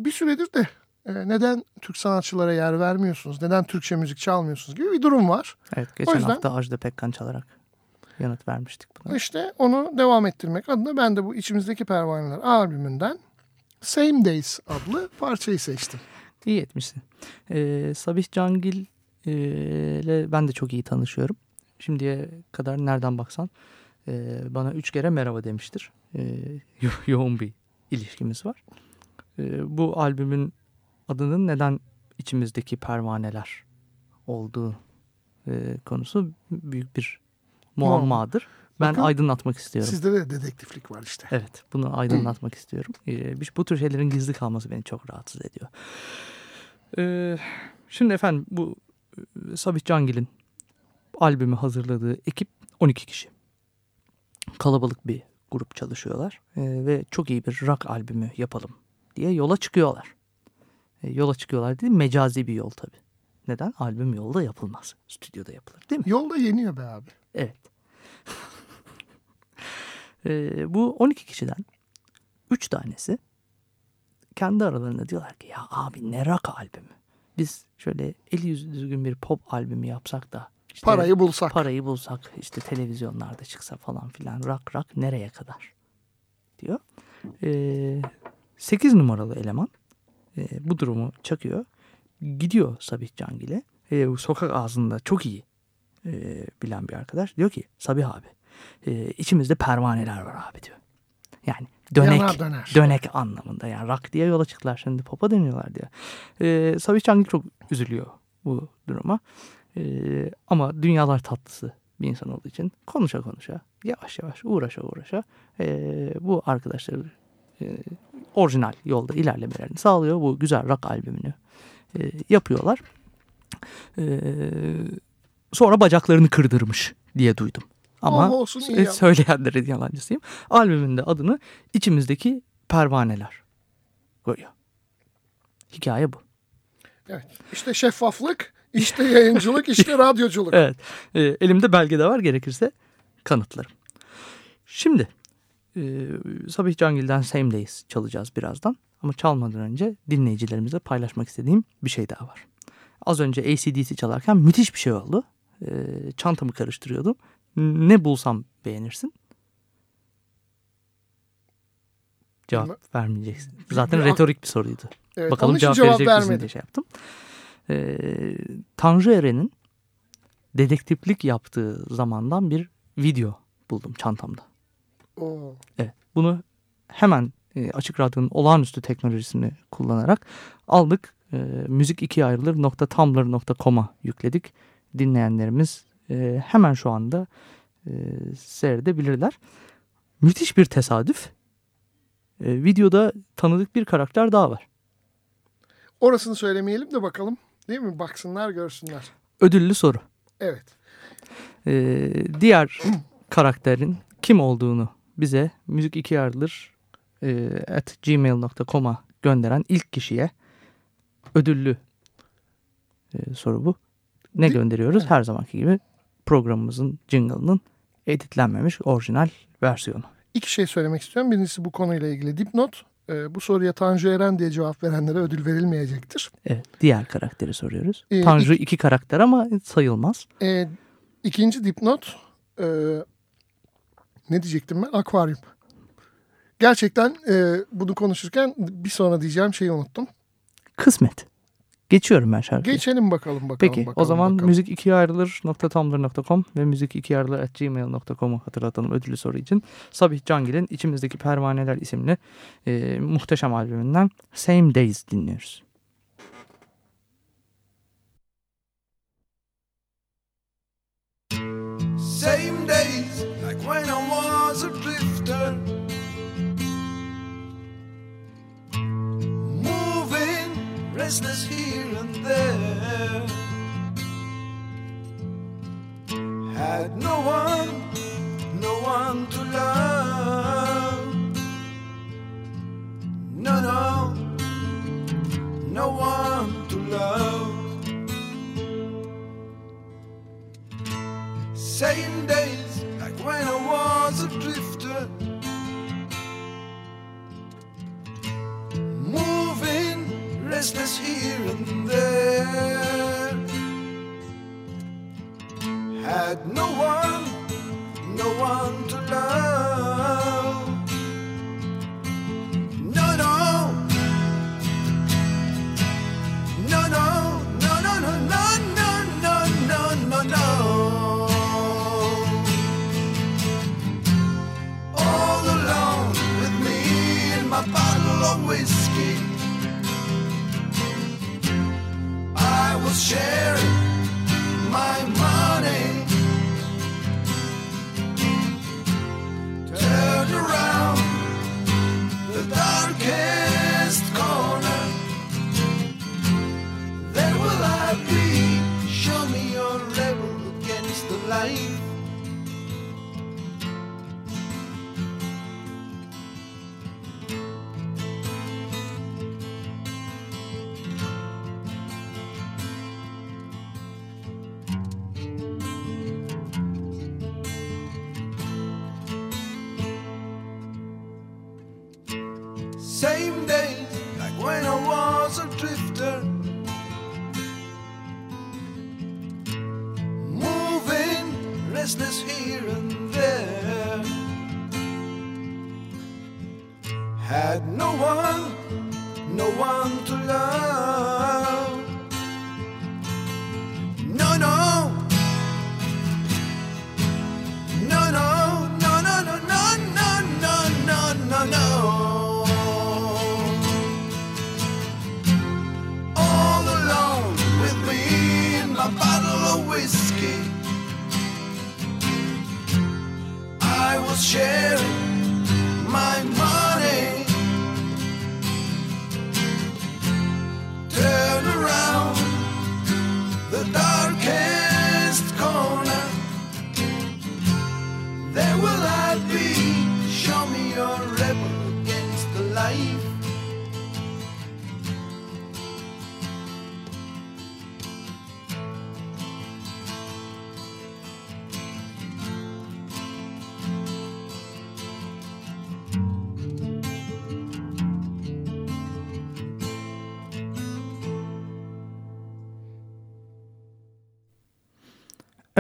B: bir süredir de e, neden Türk sanatçılara yer vermiyorsunuz, neden Türkçe müzik çalmıyorsunuz gibi bir durum var.
A: Evet geçen
B: yüzden-
A: hafta Ajda Pekkan çalarak yanıt vermiştik buna.
B: İşte onu devam ettirmek adına ben de bu içimizdeki pervaneler albümünden Same Days adlı parçayı seçtim.
A: İyi etmişsin. Ee, Sabih Cangil e, ile ben de çok iyi tanışıyorum. Şimdiye kadar nereden baksan e, bana üç kere merhaba demiştir. E, yo- yoğun bir ilişkimiz var. E, bu albümün adının neden içimizdeki pervaneler olduğu e, konusu büyük bir muammadır. Ben
B: Bakın,
A: aydınlatmak istiyorum.
B: Sizde de dedektiflik var işte.
A: Evet, bunu aydınlatmak istiyorum. Ee, bu tür şeylerin gizli kalması beni çok rahatsız ediyor. Ee, şimdi efendim bu e, Sabih Cangil'in albümü hazırladığı ekip 12 kişi. Kalabalık bir grup çalışıyorlar Ee, ve çok iyi bir rock albümü yapalım diye yola çıkıyorlar. Ee, yola çıkıyorlar değil mecazi bir yol tabii. Neden? Albüm yolda yapılmaz. Stüdyoda yapılır değil mi?
B: Yolda yeniyor be abi.
A: Evet. Ee, bu 12 kişiden 3 tanesi kendi aralarında diyorlar ki ya abi ne rock albümü. Biz şöyle eli yüzü düzgün bir pop albümü yapsak da işte
B: Parayı bulsak.
A: parayı bulsak işte televizyonlarda çıksa falan filan rock rock nereye kadar diyor. Ee, 8 numaralı eleman e, bu durumu çakıyor. Gidiyor Sabih Cangil'e. E, sokak ağzında çok iyi e, bilen bir arkadaş. Diyor ki Sabih abi e, içimizde pervaneler var abi diyor. Yani dönek
B: Yanar döner.
A: dönek anlamında yani rock diye yola çıktılar şimdi pop'a dönüyorlar diyor. E, Sabih Cangil çok üzülüyor bu duruma. E, ama dünyalar tatlısı bir insan olduğu için konuşa konuşa yavaş yavaş uğraşa uğraşa e, bu arkadaşları e, orijinal yolda ilerlemelerini sağlıyor. Bu güzel rock albümünü e, yapıyorlar. E, sonra bacaklarını kırdırmış diye duydum. Ama
B: Oh, olsun,
A: e, söyleyenlerin yalancısıyım. Albümün de adını içimizdeki pervaneler koyuyor. Hikaye bu.
B: Evet. İşte şeffaflık, işte yayıncılık, işte radyoculuk.
A: Evet. E, elimde belge de var gerekirse kanıtlarım. Şimdi e, Sabih Cangil'den Same Days çalacağız birazdan. Ama çalmadan önce dinleyicilerimizle paylaşmak istediğim bir şey daha var. Az önce ACDC çalarken müthiş bir şey oldu. E, çantamı karıştırıyordum. Ne bulsam beğenirsin. Cevap
B: Bilmem.
A: vermeyeceksin. Zaten
B: Bir-
A: retorik bir soruydu.
B: Evet,
A: Bakalım cevap,
B: cevap
A: verecek misin diye şey yaptım. Ee, Tanju Eren'in dedektiflik yaptığı zamandan bir video buldum çantamda.
B: Oo.
A: Evet, bunu hemen e, Açık Radyo'nun olağanüstü teknolojisini kullanarak aldık. E, müzik ikiye ayrılır .tumblr.com'a yükledik. Dinleyenlerimiz e, hemen şu anda e, seyredebilirler. Müthiş bir tesadüf. E, videoda tanıdık bir karakter daha var.
B: Orasını söylemeyelim de bakalım. Değil mi? Baksınlar görsünler.
A: Ödüllü soru.
B: Evet.
A: Ee, diğer karakterin kim olduğunu bize müzik iki ayrılır e, at gmail.com'a gönderen ilk kişiye ödüllü e, soru bu. Ne gönderiyoruz? Her zamanki gibi programımızın jingle'ının editlenmemiş orijinal versiyonu.
B: İki şey söylemek istiyorum. Birincisi bu konuyla ilgili dipnot. Ee, bu soruya Tanju Eren diye cevap verenlere ödül verilmeyecektir.
A: Evet, diğer karakteri soruyoruz.
B: Ee,
A: Tanju iki karakter ama sayılmaz.
B: Ee, ikinci dipnot e, ne diyecektim ben? Akvaryum. Gerçekten e, bunu konuşurken bir sonra diyeceğim şeyi unuttum.
A: Kısmet. Geçiyorum ben şarkıyı.
B: Geçelim bakalım bakalım.
A: Peki
B: bakalım,
A: o zaman
B: bakalım.
A: müzik ikiye ayrılır .tumblr.com ve müzik ikiye ayrılır at gmail.com'u hatırlatalım ödüllü soru için. Sabih Cangil'in İçimizdeki Pervaneler isimli e, muhteşem albümünden Same Days dinliyoruz.
E: Same days like when I Restless here and there. Had no one, no one to love. Sharing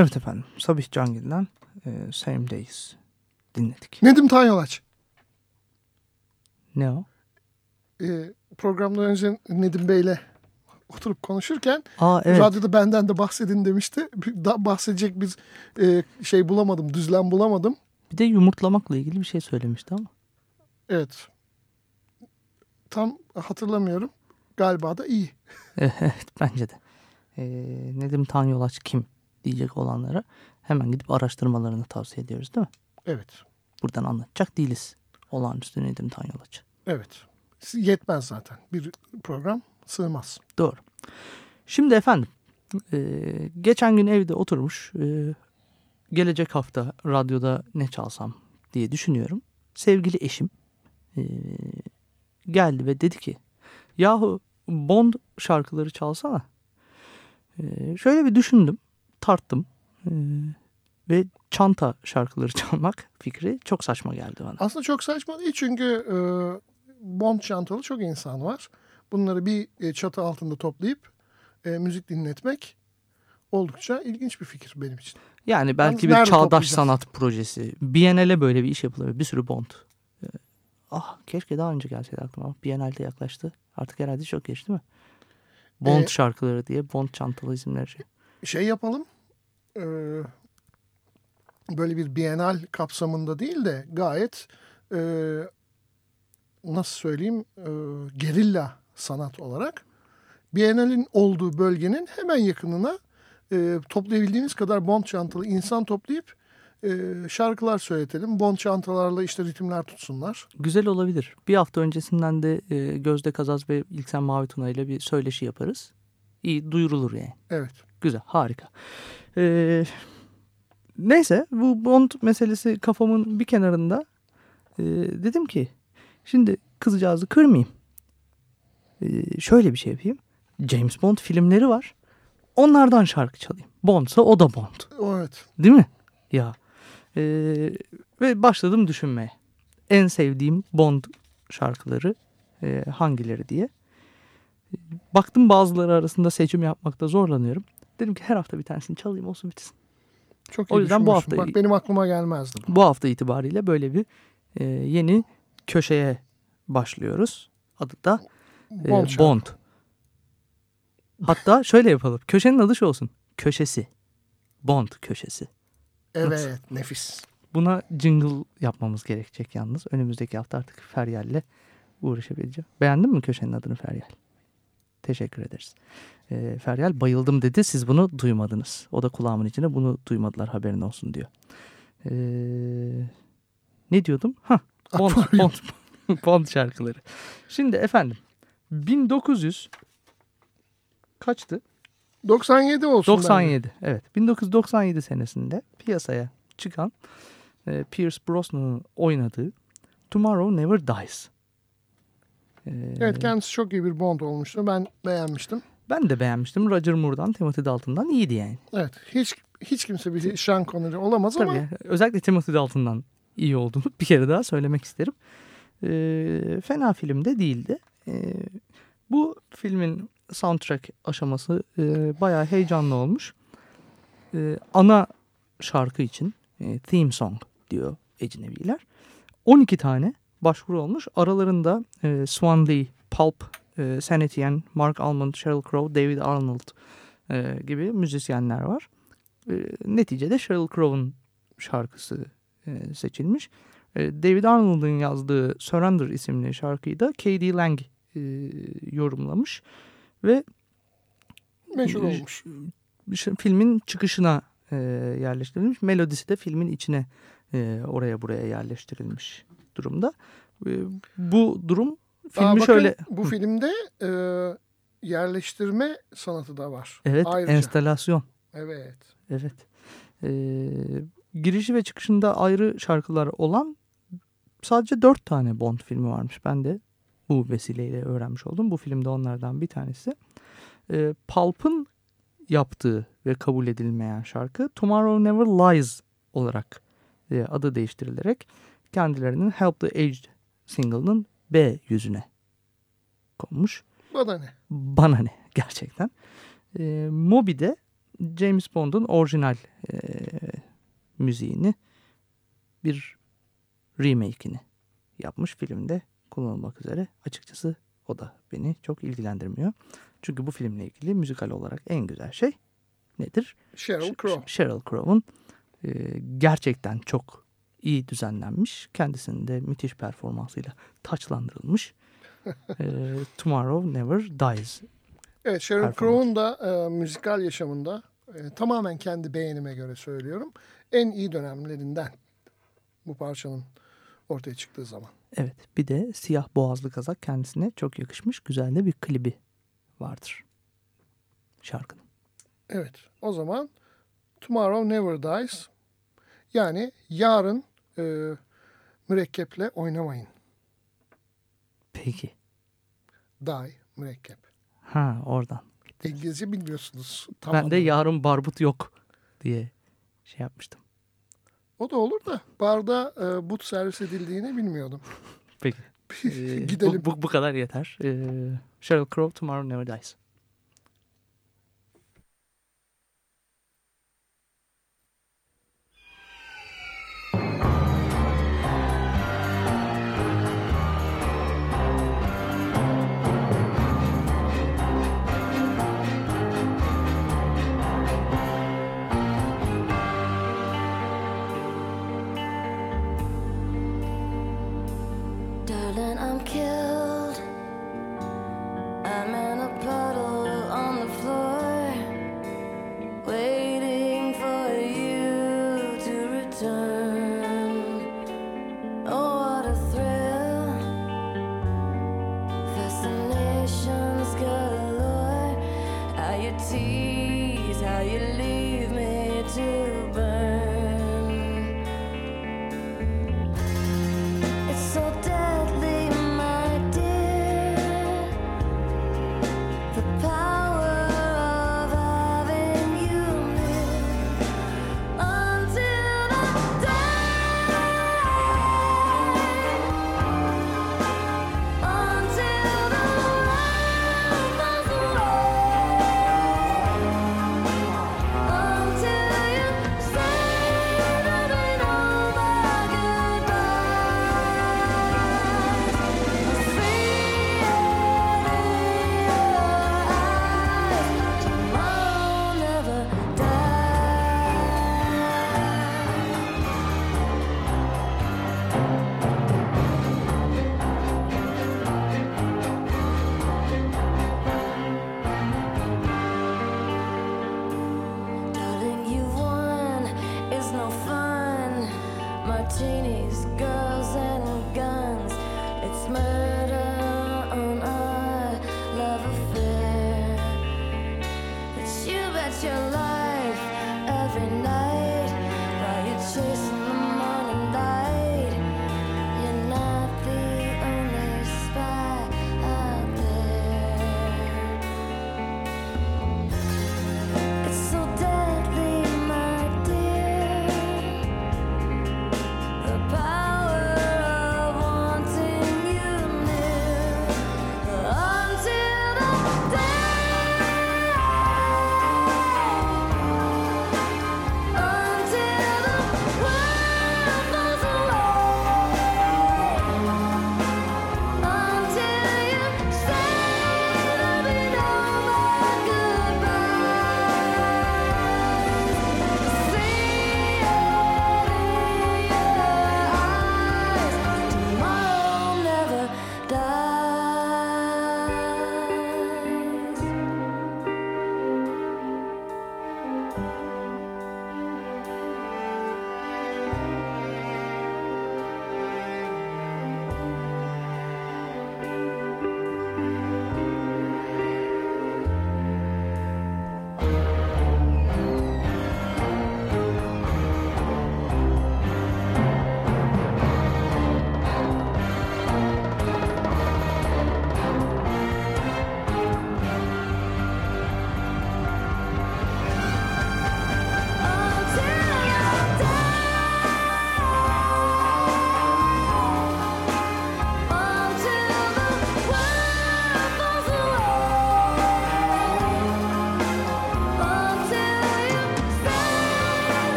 A: Evet efendim. Sabih Cangil'den e, Same Days dinledik.
B: Nedim Tanyolaç.
A: Ne o?
B: Ee, programdan önce Nedim Bey'le oturup konuşurken
A: Aa evet.
B: radyoda benden de bahsedin demişti. Daha bahsedecek bir e, şey bulamadım, düzlem bulamadım.
A: Bir de yumurtlamakla ilgili bir şey söylemişti ama.
B: Evet. Tam hatırlamıyorum. Galiba da iyi.
A: Evet bence de. E, Nedim Tanyolaç kim diyecek olanlara hemen gidip araştırmalarını tavsiye ediyoruz değil mi?
B: Evet.
A: Buradan anlatacak değiliz. Olağanüstü Nedim Tanyolaç'ı.
B: Evet. Yetmez zaten. Bir program sığmaz.
A: Doğru. Şimdi efendim e, geçen gün evde oturmuş e, gelecek hafta radyoda ne çalsam diye düşünüyorum. Sevgili eşim e, geldi ve dedi ki yahu Bond şarkıları çalsana. E, şöyle bir düşündüm tarttım e, ve çanta şarkıları çalmak fikri çok saçma geldi bana.
B: Aslında çok saçma değil çünkü e, Bond çantalı çok insan var. Bunları bir e, çatı altında toplayıp e, müzik dinletmek oldukça ilginç bir fikir benim için.
A: Yani belki
B: Yalnız
A: bir çağdaş sanat projesi. Biennale böyle bir iş yapılır. Bir sürü Bond. Ee, Ah keşke daha önce gelseydi aklıma. Biennale'de yaklaştı. Artık herhalde çok geç değil mi? Bond
B: Ee,
A: şarkıları diye Bond çantalı isimler. Şey.
B: Şey yapalım. e, böyle bir bienal kapsamında değil de gayet e, nasıl söyleyeyim e, gerilla sanat olarak Bienal'in olduğu bölgenin hemen yakınına e, toplayabildiğimiz kadar Bond çantalı insan toplayıp e, şarkılar söyletelim. Bond çantalarla işte ritimler tutsunlar.
A: Güzel olabilir. Bir hafta öncesinden de e, Gözde Kazaz ve İlksen Mavi Tuna ile bir söyleşi yaparız. İyi duyurulur yani.
B: Evet.
A: Güzel, harika. Ee, neyse bu Bond meselesi kafamın bir kenarında. Ee, dedim ki şimdi kızcağızı kırmayayım. Ee, şöyle bir şey yapayım. James Bond filmleri var. Onlardan şarkı çalayım. Bond'sa o da Bond.
B: Evet.
A: Değil mi? Ya. Ee, ve başladım düşünmeye. En sevdiğim Bond şarkıları e, hangileri diye. Baktım bazıları arasında seçim yapmakta zorlanıyorum. Dedim ki her hafta bir tanesini çalayım olsun bitsin.
B: Çok iyi
A: O yüzden bu hafta-
B: Bak benim aklıma gelmezdi. bu.
A: Bu hafta itibariyle böyle bir e, yeni köşeye başlıyoruz. Adı da e,
B: Bond.
A: Bond. Hatta şöyle yapalım. Köşenin adı şu olsun. Köşesi. Bond köşesi.
B: Evet nefis.
A: Buna jingle yapmamız gerekecek yalnız. Önümüzdeki hafta artık Feryal'le uğraşabileceğim. Beğendin mi köşenin adını Feryal? Teşekkür ederiz. Ee, Feryal bayıldım dedi. Siz bunu duymadınız. O da kulağımın içine bunu duymadılar haberin olsun diyor. Ee, ne diyordum? Hah, Bond. Bond, Bond şarkıları. Şimdi efendim 1900 kaçtı?
B: 97 olsun. bence.
A: 97. Evet. 1997 senesinde piyasaya çıkan e, Pierce Brosnan'ın oynadığı Tomorrow Never Dies. E,
B: Evet kendisi çok iyi bir Bond olmuştu. Ben beğenmiştim.
A: Ben de beğenmiştim. Roger Moore'dan, Timothy Dalton'dan iyiydi yani.
B: Evet hiç hiç kimse bir Sean Connery olamaz ama
A: Tabii. Özellikle Timothy Dalton'dan iyi olduğunu bir kere daha söylemek isterim. E, fena film de değildi. E, bu filmin soundtrack aşaması e, bayağı heyecanlı olmuş. E, ana şarkı için e, theme song diyor ecnebiler. 12 tane başvuru olmuş. Aralarında e, Swan Lee, Pulp, e, Sanity and Mark Almond, Sheryl Crow, David Arnold e, gibi müzisyenler var. E, neticede Sheryl Crow'un şarkısı e, seçilmiş. E, David Arnold'un yazdığı Surrender isimli şarkıyı da K.D. Lang e, yorumlamış ve
B: meşhur
A: e,
B: olmuş.
A: ş- filmin çıkışına e, yerleştirilmiş. Melodisi de filmin içine e, oraya buraya yerleştirilmiş durumda. E, bu durum filmi
B: Aa, bakın,
A: şöyle
B: Bu filmde e, yerleştirme sanatı da var.
A: evet
B: Ayrıca.
A: enstalasyon
B: Evet.
A: evet e, girişi ve çıkışında ayrı şarkılar olan sadece dört tane Bond filmi varmış. Ben de bu vesileyle öğrenmiş oldum. Bu filmde onlardan bir tanesi. E, Pulp'ın yaptığı ve kabul edilmeyen şarkı Tomorrow Never Lies olarak e, adı değiştirilerek kendilerinin Help the Aged single'ının B yüzüne konmuş.
B: Bana ne?
A: Bana ne gerçekten. E, Moby'de James Bond'un orijinal e, müziğini bir remake'ini yapmış filmde kullanılmak üzere. Açıkçası o da beni çok ilgilendirmiyor. Çünkü bu filmle ilgili müzikal olarak en güzel şey nedir?
B: Sheryl Crow.
A: Sheryl Crow'un e, gerçekten çok iyi düzenlenmiş, kendisinin de müthiş performansıyla taçlandırılmış e, Tomorrow Never Dies.
B: Evet Sheryl. Crow'un da e, müzikal yaşamında e, tamamen kendi beğenime göre söylüyorum. En iyi dönemlerinden bu parçanın ortaya çıktığı zaman.
A: Evet bir de siyah boğazlı kazak kendisine çok yakışmış güzel de bir klibi vardır şarkının.
B: Evet o zaman Tomorrow Never Dies yani yarın e, mürekkeple oynamayın.
A: Peki.
B: Die mürekkep.
A: Ha oradan.
B: İngilizce bilmiyorsunuz. Tam
A: ben de
B: anlamı.
A: yarın barbut yok diye şey yapmıştım.
B: O da olur da barda e, but servis edildiğini bilmiyordum.
A: Peki. Ee,
B: Gidelim.
A: Bu, bu, bu kadar yeter. Ee, Sheryl Crow Tomorrow Never Dies.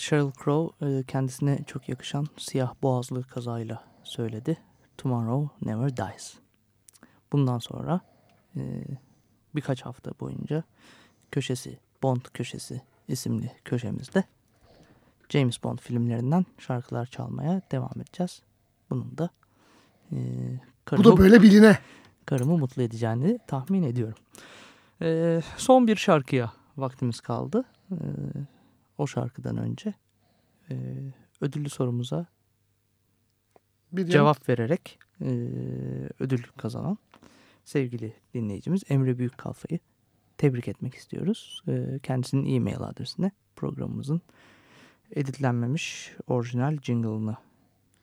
A: Sheryl Crow e, kendisine çok yakışan siyah boğazlı kazayla söyledi. Tomorrow Never Dies. Bundan sonra e, birkaç hafta boyunca köşesi Bond köşesi isimli köşemizde James Bond filmlerinden şarkılar çalmaya devam edeceğiz. Bunun da e,
B: Bu
A: karımı,
B: da böyle biline.
A: karımı mutlu edeceğini tahmin ediyorum. E, son bir şarkıya vaktimiz kaldı. E, o şarkıdan önce e, ödüllü sorumuza
B: Bir yan-
A: cevap vererek e, ödül kazanan sevgili dinleyicimiz Emre Büyükkalfa'yı tebrik etmek istiyoruz. E, kendisinin e-mail adresine programımızın editlenmemiş orijinal jingle'ını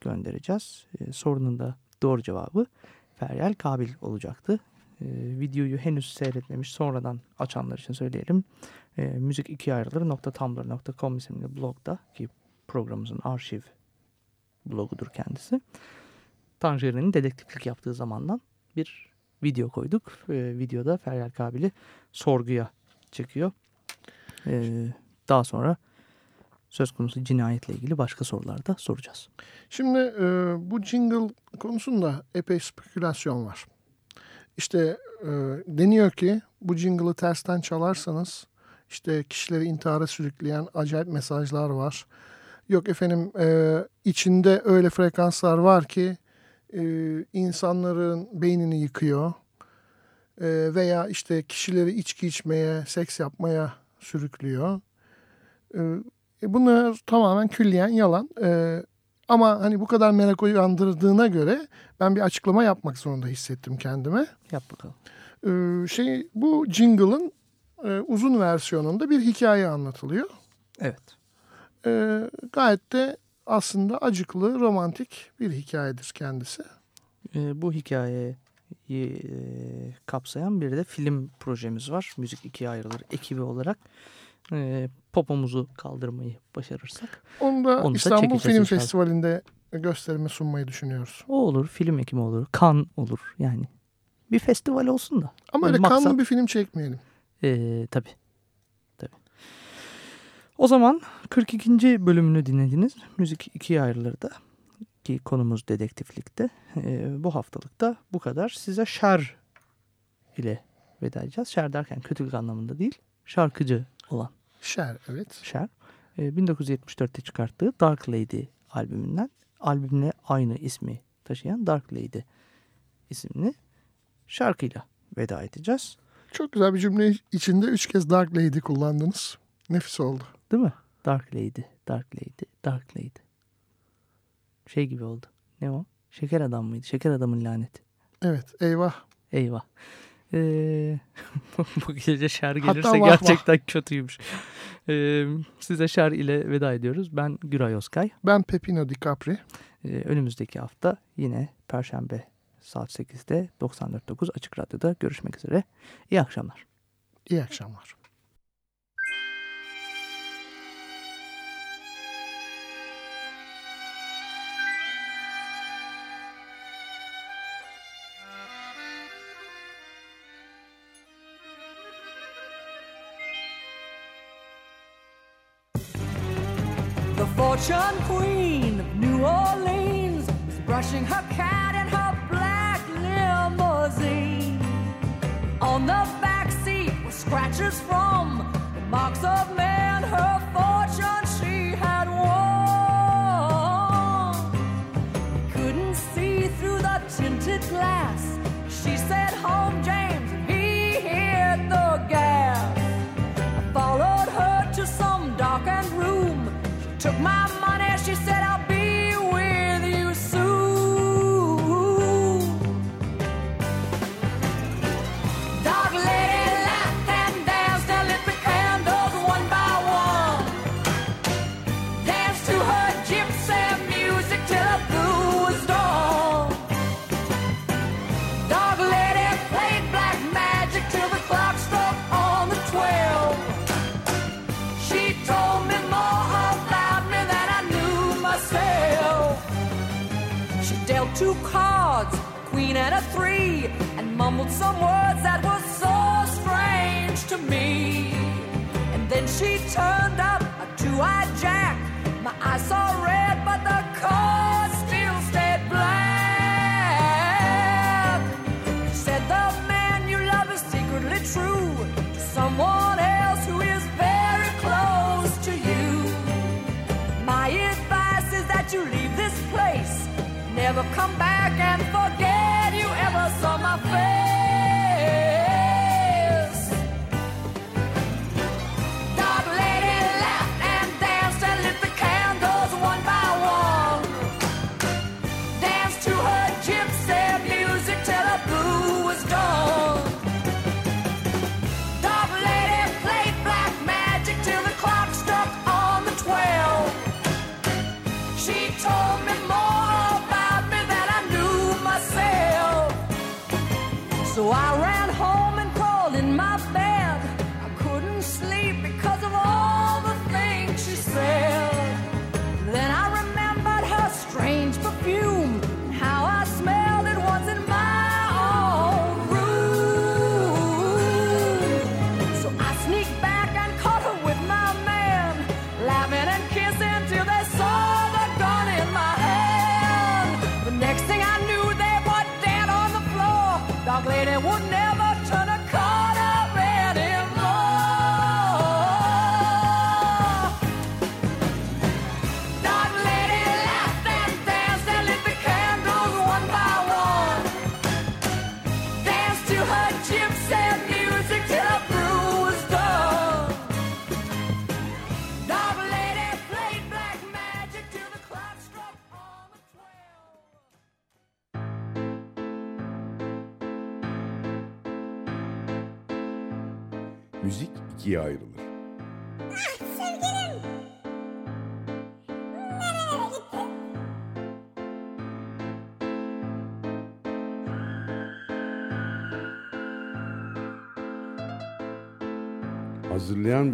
A: göndereceğiz. E, sorunun da doğru cevabı Feryal Kabil olacaktı. E, videoyu henüz seyretmemiş sonradan açanlar için söyleyelim. E, müzik iki ayrılır.tumblr.com isimli blogda ki programımızın arşiv blogudur kendisi. Tanjeri'nin dedektiflik yaptığı zamandan bir video koyduk. E, videoda Feryal Kabil'i sorguya çekiyor. E, daha sonra söz konusu cinayetle ilgili başka sorular da soracağız.
B: Şimdi e, bu jingle konusunda epey spekülasyon var. İşte e, deniyor ki bu jingle'ı tersten çalarsanız işte kişileri intihara sürükleyen acayip mesajlar var. Yok efendim e, içinde öyle frekanslar var ki e, insanların beynini yıkıyor. E, veya işte kişileri içki içmeye, seks yapmaya sürüklüyor. E, e, bunlar tamamen külliyen yalan. E, ama hani bu kadar merak uyandırdığına göre ben bir açıklama yapmak zorunda hissettim kendime.
A: Yap bakalım.
B: Ee, şey bu jingle'ın e, uzun versiyonunda bir hikaye anlatılıyor.
A: Evet.
B: Ee, gayet de aslında acıklı, romantik bir hikayedir kendisi.
A: E, bu hikayeyi e, kapsayan bir de film projemiz var. Müzik ikiye ayrılır ekibi olarak. E, popomuzu kaldırmayı başarırsak.
B: Onu da
A: Onu da
B: İstanbul
A: çekeceğiz
B: Film
A: inşallah.
B: Festivali'nde gösterime sunmayı düşünüyoruz.
A: O olur, film ekimi olur, kan olur yani. Bir festival olsun da.
B: Ama öyle kanlı
A: maksat-
B: bir film çekmeyelim.
A: Ee, tabii. Tabii. O zaman 42. bölümünü dinlediniz. Müzik ikiye ayrılır da. Ki konumuz dedektiflikte. Ee, bu haftalıkta bu kadar. Size şer ile veda edeceğiz. Şer derken kötülük anlamında değil. Şarkıcı olan
B: Şer evet.
A: Şer. Ee, 1974'te çıkarttığı Dark Lady albümünden albümle aynı ismi taşıyan Dark Lady isimli şarkıyla veda edeceğiz.
B: Çok güzel bir cümle içinde üç kez Dark Lady kullandınız. Nefis oldu.
A: Değil mi? Dark Lady, Dark Lady, Dark Lady. Şey gibi oldu. Ne o? Şeker adam mıydı? Şeker adamın laneti.
B: Evet eyvah.
A: Eyvah. Ee, bu gece şer
B: Hatta
A: gelirse
B: vah vah.
A: gerçekten kötüymüş. Ee, size şer ile veda ediyoruz. Ben Güray Özkay.
B: Ben Pepino Di Capri.
A: Ee, önümüzdeki hafta yine Perşembe saat 8'de 94.9 Açık Radyo'da görüşmek üzere. İyi akşamlar.
B: İyi akşamlar.
F: The fortune queen of New Orleans is brushing her cat the back seat were scratches from the marks of men. Queen and a three, and mumbled some words that were so strange to me. And then she turned up a two blue-eyed Jack. My eyes saw red, but the car still stayed black. Said the man you love is secretly true to someone else who is very close to you. My advice is that you leave this place, never come back and forget saw my face.